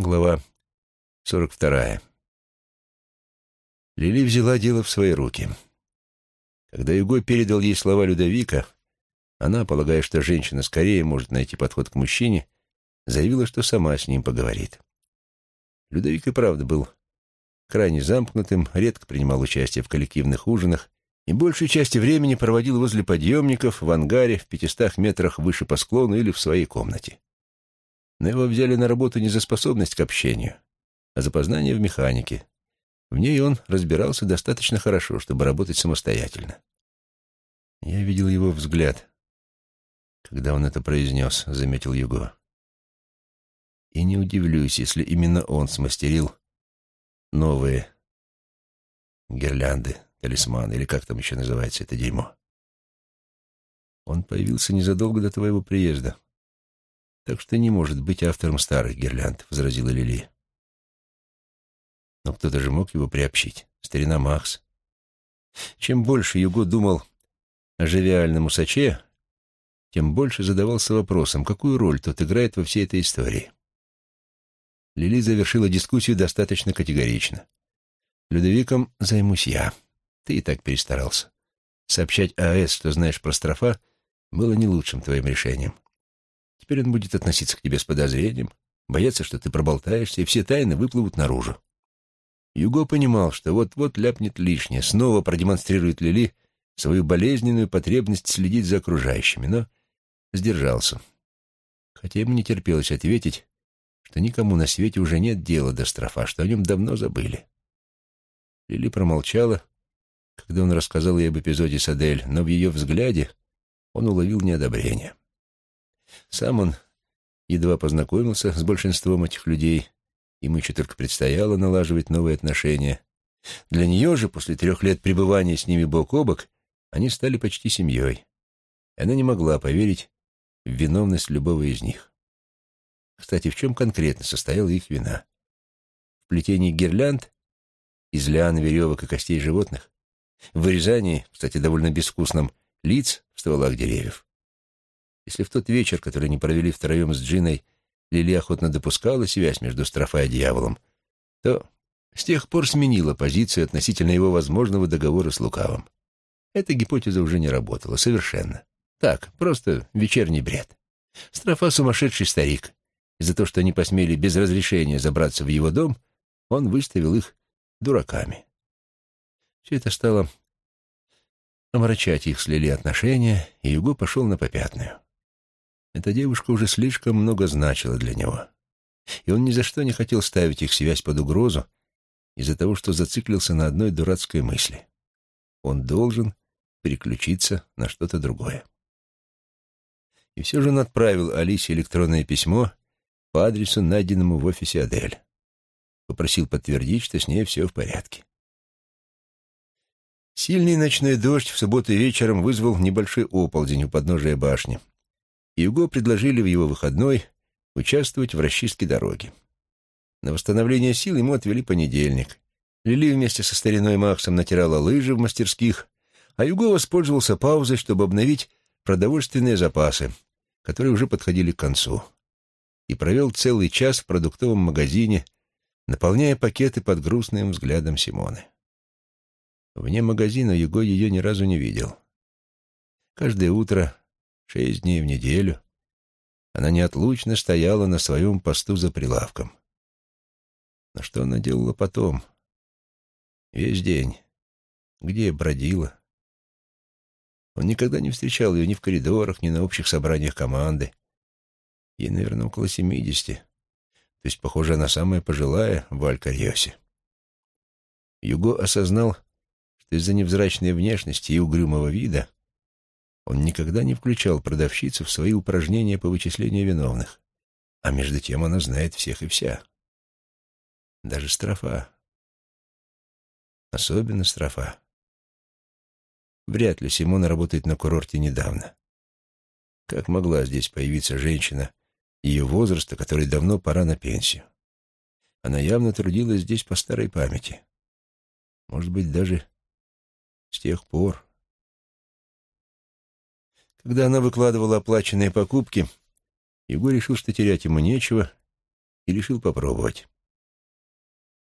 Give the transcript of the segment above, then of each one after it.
Глава 42. Лили взяла дело в свои руки. Когда Юго передал ей слова Людовика, она, полагая, что женщина скорее может найти подход к мужчине, заявила, что сама с ним поговорит. Людовик и правда был крайне замкнутым, редко принимал участие в коллективных ужинах и большую часть времени проводил возле подъемников, в ангаре, в пятистах метрах выше по склону или в своей комнате. Но его взяли на работу не за способность к общению, а за познание в механике. В ней он разбирался достаточно хорошо, чтобы работать самостоятельно. Я видел его взгляд, когда он это произнес, — заметил Юго. И не удивлюсь, если именно он смастерил новые гирлянды, талисманы, или как там еще называется это дерьмо. Он появился незадолго до твоего приезда, так что не может быть автором старых гирлянд, — возразила Лили. Но кто-то же мог его приобщить. Старина Макс. Чем больше Юго думал о живиальном усаче, тем больше задавался вопросом, какую роль тот играет во всей этой истории. Лили завершила дискуссию достаточно категорично. «Людовиком займусь я. Ты и так перестарался. Сообщать АЭС, что знаешь про строфа, было не лучшим твоим решением. Теперь он будет относиться к тебе с подозрением, бояться, что ты проболтаешься, и все тайны выплывут наружу. Юго понимал, что вот-вот ляпнет лишнее, снова продемонстрирует Лили свою болезненную потребность следить за окружающими, но сдержался. Хотя ему не терпелось ответить, что никому на свете уже нет дела до строфа, что о нем давно забыли. Лили промолчала, когда он рассказал ей об эпизоде с Адель, но в ее взгляде он уловил неодобрение. Сам он едва познакомился с большинством этих людей, им еще только предстояло налаживать новые отношения. Для нее же, после трех лет пребывания с ними бок о бок, они стали почти семьей. Она не могла поверить в виновность любого из них. Кстати, в чем конкретно состояла их вина? В плетении гирлянд из лиан, веревок и костей животных? В вырезании, кстати, довольно безвкусном, лиц в стволах деревьев? Если в тот вечер, который они провели втроем с Джиной, Лили охотно допускала связь между Строфа и дьяволом, то с тех пор сменила позицию относительно его возможного договора с Лукавым. Эта гипотеза уже не работала совершенно. Так, просто вечерний бред. Строфа сумасшедший старик. И за то, что они посмели без разрешения забраться в его дом, он выставил их дураками. Все это стало омрачать их с Лили отношения, и Юго пошел на попятную. Эта девушка уже слишком много значила для него. И он ни за что не хотел ставить их связь под угрозу из-за того, что зациклился на одной дурацкой мысли. Он должен переключиться на что-то другое. И все же он отправил Алисе электронное письмо по адресу, найденному в офисе Адель. Попросил подтвердить, что с ней все в порядке. Сильный ночной дождь в субботу вечером вызвал небольшой оползень у подножия башни, и Юго предложили в его выходной участвовать в расчистке дороги. На восстановление сил ему отвели понедельник. Лили вместе со стариной Максом натирала лыжи в мастерских, а Юго воспользовался паузой, чтобы обновить продовольственные запасы, которые уже подходили к концу, и провел целый час в продуктовом магазине, наполняя пакеты под грустным взглядом Симоны. Вне магазина Юго ее ни разу не видел. Каждое утро шесть дней в неделю, она неотлучно стояла на своем посту за прилавком. Но что она делала потом? Весь день. Где бродила? Он никогда не встречал ее ни в коридорах, ни на общих собраниях команды. Ей, наверное, около семидесяти. То есть, похоже, она самая пожилая в Алькарьосе. Юго осознал, что из-за невзрачной внешности и угрюмого вида он никогда не включал продавщицу в свои упражнения по вычислению виновных. А между тем она знает всех и вся. Даже строфа. Особенно строфа. Вряд ли Симона работает на курорте недавно. Как могла здесь появиться женщина ее возраста, которой давно пора на пенсию? Она явно трудилась здесь по старой памяти. Может быть, даже с тех пор. Когда она выкладывала оплаченные покупки, Егор решил, что терять ему нечего, и решил попробовать.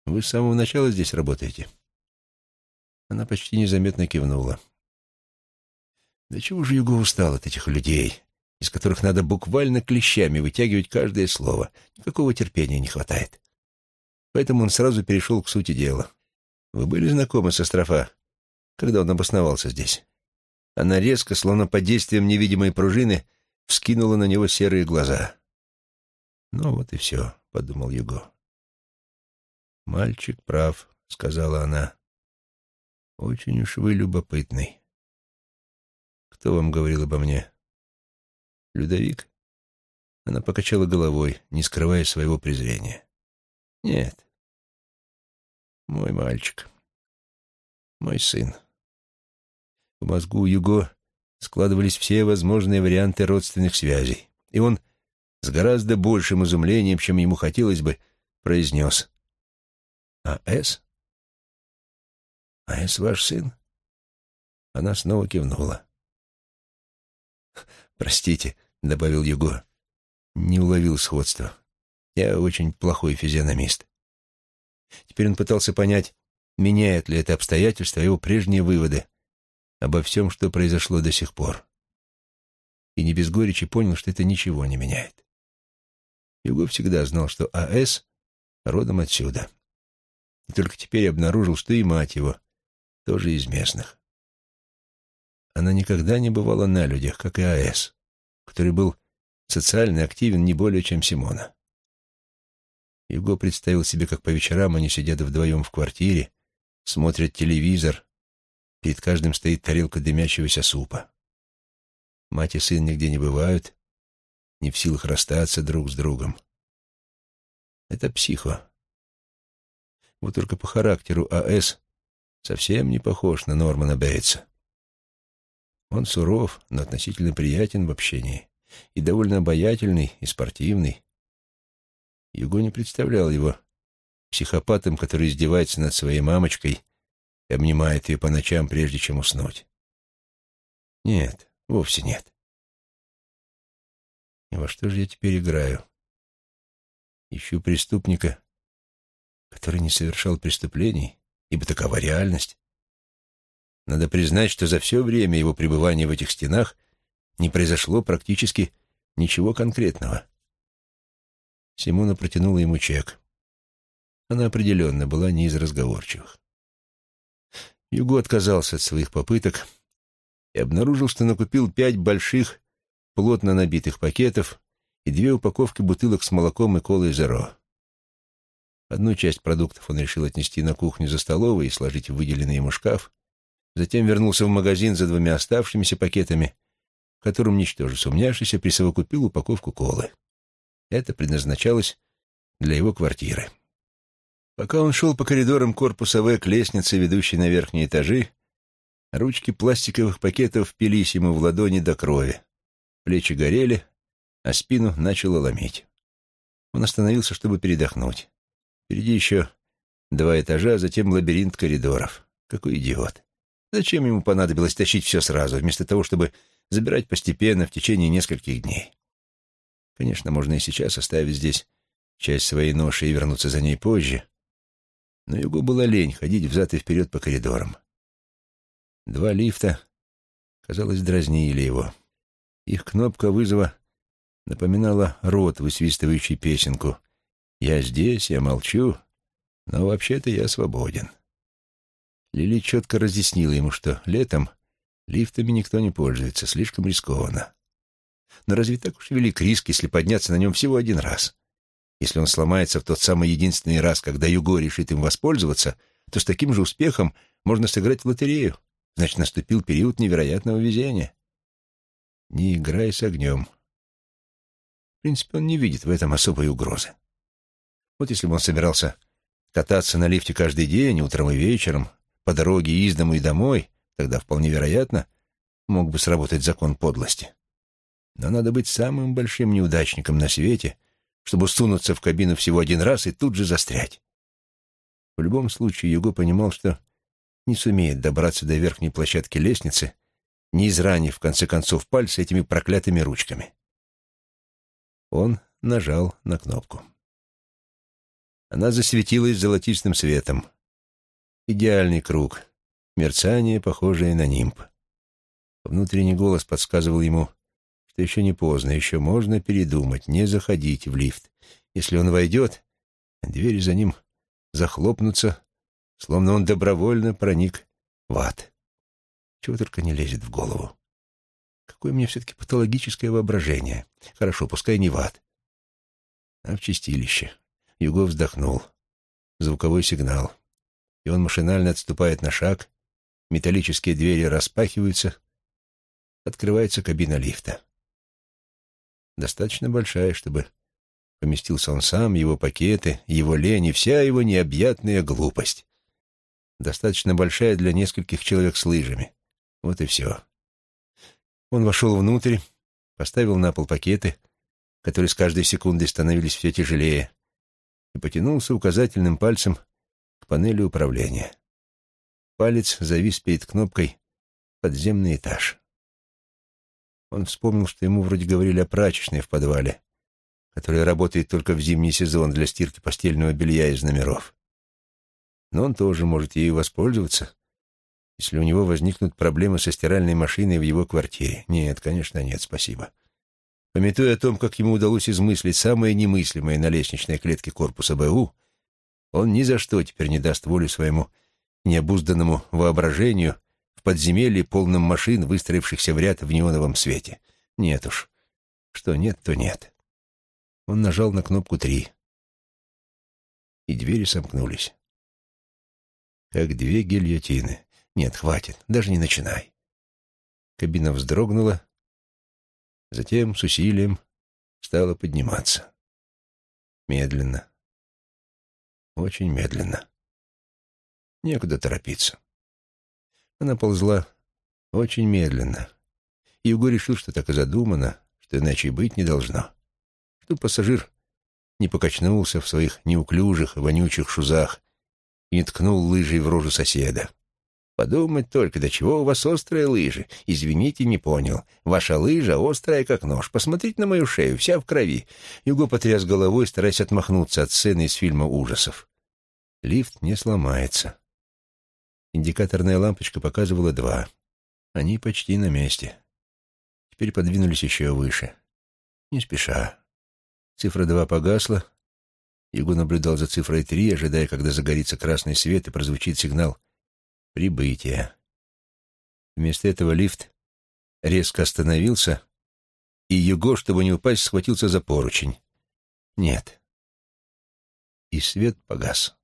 «Вы с самого начала здесь работаете?» Она почти незаметно кивнула. «Да чего же Юго устал от этих людей, из которых надо буквально клещами вытягивать каждое слово. Никакого терпения не хватает. Поэтому он сразу перешел к сути дела. Вы были знакомы с Астрофа, когда он обосновался здесь? Она резко, словно под действием невидимой пружины, вскинула на него серые глаза. «Ну вот и все», — подумал Юго. «Мальчик прав», — сказала она. «Очень уж вы любопытный. Кто вам говорил обо мне?» «Людовик?» Она покачала головой, не скрывая своего презрения. «Нет. Мой мальчик. Мой сын». В мозгу Юго складывались все возможные варианты родственных связей, и он с гораздо большим изумлением, чем ему хотелось бы, произнес. «А С? А С ваш сын?» Она снова кивнула. «Простите», — добавил Юго. Не уловил сходства. Я очень плохой физиономист. Теперь он пытался понять, меняет ли это обстоятельство его прежние выводы обо всем, что произошло до сих пор. И не без горечи понял, что это ничего не меняет. Юго всегда знал, что А.С. родом отсюда. И только теперь обнаружил, что и мать его тоже из местных. Она никогда не бывала на людях, как и А.С., который был социально активен не более, чем Симона. Юго представил себе, как по вечерам они сидят вдвоем в квартире, смотрят телевизор, перед каждым стоит тарелка дымящегося супа. Мать и сын нигде не бывают, не в силах расстаться друг с другом. Это психо. Вот только по характеру А.С. совсем не похож на Нормана Бейтса. Он суров, но относительно приятен в общении, и довольно обаятельный и спортивный. Юго не представлял его психопатом, который издевается над своей мамочкой и обнимает ее по ночам, прежде чем уснуть. Нет, вовсе нет. И во что же я теперь играю? Ищу преступника, который не совершал преступлений, ибо такова реальность. Надо признать, что за все время его пребывания в этих стенах не произошло практически ничего конкретного. Симона протянула ему чек. Она определенно была не из разговорчивых. Юго отказался от своих попыток и обнаружил, что накупил пять больших, плотно набитых пакетов и две упаковки бутылок с молоком и колой «Зеро». Одну часть продуктов он решил отнести на кухню за столовой и сложить в выделенный ему шкаф, Затем вернулся в магазин за двумя оставшимися пакетами, в котором, ничтоже сумняшися, присовокупил упаковку колы. Это предназначалось для его квартиры. Пока он шел по коридорам корпуса В к лестнице, ведущей на верхние этажи, ручки пластиковых пакетов впились ему в ладони до крови. Плечи горели, а спину начало ломить. Он остановился, чтобы передохнуть. Впереди еще два этажа, а затем лабиринт коридоров. Какой идиот. Зачем ему понадобилось тащить все сразу, вместо того, чтобы забирать постепенно в течение нескольких дней? Конечно, можно и сейчас оставить здесь часть своей ноши и вернуться за ней позже, но Югу было лень ходить взад и вперед по коридорам. Два лифта, казалось, дразнили его. Их кнопка вызова напоминала рот, высвистывающий песенку «Я здесь, я молчу, но вообще-то я свободен». Лили четко разъяснила ему, что летом лифтами никто не пользуется, слишком рискованно. Но разве так уж велик риск, если подняться на нем всего один раз? Если он сломается в тот самый единственный раз, когда Юго решит им воспользоваться, то с таким же успехом можно сыграть в лотерею. Значит, наступил период невероятного везения. Не играй с огнем. В принципе, он не видит в этом особой угрозы. Вот если бы он собирался кататься на лифте каждый день, утром и вечером, по дороге из дому и домой, тогда вполне вероятно мог бы сработать закон подлости. Но надо быть самым большим неудачником на свете, чтобы сунуться в кабину всего один раз и тут же застрять. В любом случае Юго понимал, что не сумеет добраться до верхней площадки лестницы, не изранив, в конце концов, пальцы этими проклятыми ручками. Он нажал на кнопку. Она засветилась золотистым светом. Идеальный круг, мерцание, похожее на нимб. Внутренний голос подсказывал ему, что еще не поздно, еще можно передумать, не заходить в лифт. Если он войдет, двери за ним захлопнутся, словно он добровольно проник в ад. Чего только не лезет в голову. Какое мне все-таки патологическое воображение. Хорошо, пускай не в ад, а в чистилище. Юго вздохнул. Звуковой сигнал. И он машинально отступает на шаг. Металлические двери распахиваются. Открывается кабина лифта. Достаточно большая, чтобы поместился он сам, его пакеты, его лень и вся его необъятная глупость. Достаточно большая для нескольких человек с лыжами. Вот и все. Он вошел внутрь, поставил на пол пакеты, которые с каждой секундой становились все тяжелее, и потянулся указательным пальцем к панели управления. Палец завис перед кнопкой «Подземный этаж». Он вспомнил, что ему вроде говорили о прачечной в подвале, которая работает только в зимний сезон для стирки постельного белья из номеров. Но он тоже может ею воспользоваться, если у него возникнут проблемы со стиральной машиной в его квартире. Нет, конечно, нет, спасибо. Пометуя о том, как ему удалось измыслить самое немыслимое на лестничной клетке корпуса БУ, он ни за что теперь не даст волю своему необузданному воображению подземелье, полном машин, выстроившихся в ряд в неоновом свете. Нет уж. Что нет, то нет. Он нажал на кнопку «три», и двери сомкнулись. Как две гильотины. Нет, хватит, даже не начинай. Кабина вздрогнула, Затем с усилием стала подниматься. Медленно. Очень медленно. Некуда торопиться. Она ползла очень медленно. И Юго решил, что так и задумано, что иначе и быть не должно. Что пассажир не покачнулся в своих неуклюжих, вонючих шузах и не ткнул лыжей в рожу соседа. Подумать только, до чего у вас острые лыжи. Извините, не понял. Ваша лыжа острая, как нож. Посмотрите на мою шею, вся в крови. Юго потряс головой, стараясь отмахнуться от сцены из фильма ужасов. Лифт не сломается. Индикаторная лампочка показывала два. Они почти на месте. Теперь подвинулись еще выше. Не спеша. Цифра два погасла. Юго наблюдал за цифрой три, ожидая, когда загорится красный свет и прозвучит сигнал прибытия. Вместо этого лифт резко остановился, и Юго, чтобы не упасть, схватился за поручень. Нет. И свет погас.